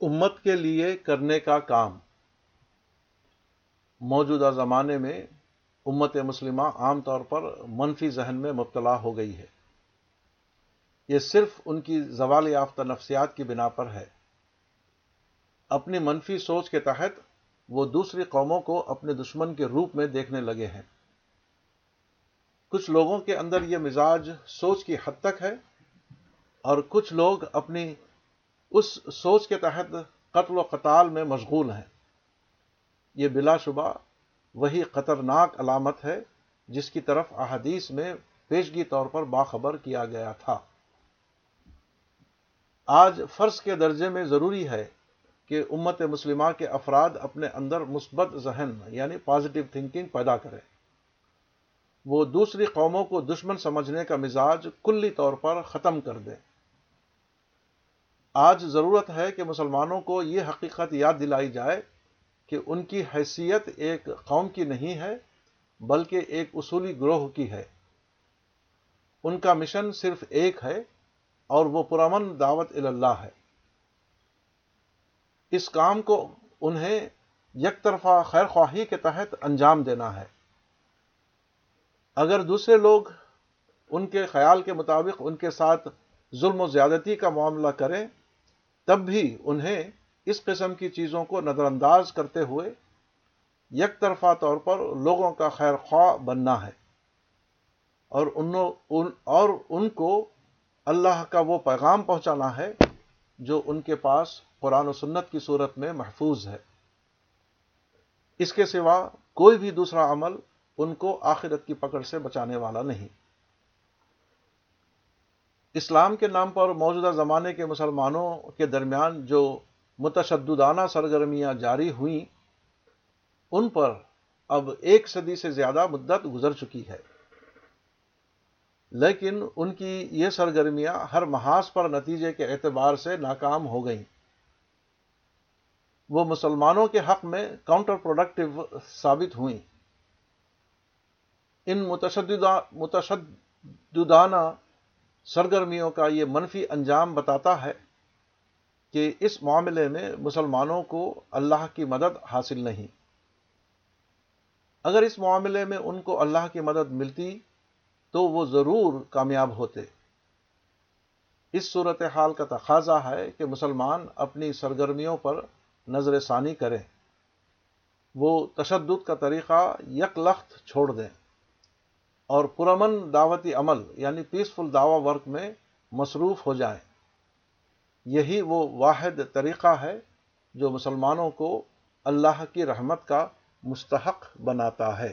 امت کے لیے کرنے کا کام۔ موجودہ زمانے میں امت مسلمہ عام طور پر منفی ذہن میں مبتلا ہو گئی ہے۔ یہ صرف ان کی زوال یافتہ نفسیات کی بنا پر ہے۔ اپنی منفی سوچ کے تحت وہ دوسری قوموں کو اپنے دشمن کے روپ میں دیکھنے لگے ہیں۔ کچھ لوگوں کے اندر یہ مزاج سوچ کی حد تک ہے اور کچھ لوگ اپنی اس سوچ کے تحت قتل و قتال میں مشغول ہیں۔ یہ بلا شبہ وہی خطرناک علامت ہے جس کی طرف احادیث میں پیشگی طور پر باخبر کیا گیا تھا۔ آج فرض کے درجے میں ضروری ہے کہ امت مسلمہ کے افراد اپنے اندر مثبت ذہن یعنی پازیٹو تھنکنگ پیدا کریں۔ وہ دوسری قوموں کو دشمن سمجھنے کا مزاج کلی طور پر ختم کر دیں۔ آج ضرورت ہے کہ مسلمانوں کو یہ حقیقت یاد دلائی جائے کہ ان کی حیثیت ایک قوم کی نہیں ہے، بلکہ ایک اصولی گروہ کی ہے۔ ان کا مشن صرف ایک ہے اور وہ پرامن دعوت اللہ ہے۔ اس کام کو انہیں یک طرفہ خیر خواہی کے تحت انجام دینا ہے۔ اگر دوسرے لوگ ان کے خیال کے مطابق ان کے ساتھ ظلم و زیادتی کا معاملہ کریں تب بھی انہیں اس قسم کی چیزوں کو نظر انداز کرتے ہوئے یک طرفہ طور پر لوگوں کا خیر خواہ بننا ہے۔ اور ان اور ان کو اللہ کا وہ پیغام پہنچانا ہے جو ان کے پاس قرآن و سنت کی صورت میں محفوظ ہے۔ اس کے سوا کوئی بھی دوسرا عمل ان کو آخرت کی پکڑ سے بچانے والا نہیں۔ اسلام کے نام پر موجودہ زمانے کے مسلمانوں کے درمیان جو متشددانہ سرگرمیاں جاری ہوئیں، ان پر اب ایک صدی سے زیادہ مدت گزر چکی ہے۔ لیکن ان کی یہ سرگرمیاں ہر محاذ پر نتیجے کے اعتبار سے ناکام ہو گئیں۔ وہ مسلمانوں کے حق میں کاؤنٹر پروڈکٹیو ثابت ہوئیں۔ ان متشددانہ سرگرمیوں کا یہ منفی انجام بتاتا ہے کہ اس معاملے میں مسلمانوں کو اللہ کی مدد حاصل نہیں۔ اگر اس معاملے میں ان کو اللہ کی مدد ملتی تو وہ ضرور کامیاب ہوتے۔ اس صورت حال کا تقاضا ہے کہ مسلمان اپنی سرگرمیوں پر نظر ثانی کریں۔ وہ تشدد کا طریقہ یک لخت چھوڑ دیں۔ اور پرامن دعوتی عمل یعنی پیسفل دعوی ورک میں مصروف ہو جائیں۔ یہی وہ واحد طریقہ ہے جو مسلمانوں کو اللہ کی رحمت کا مستحق بناتا ہے۔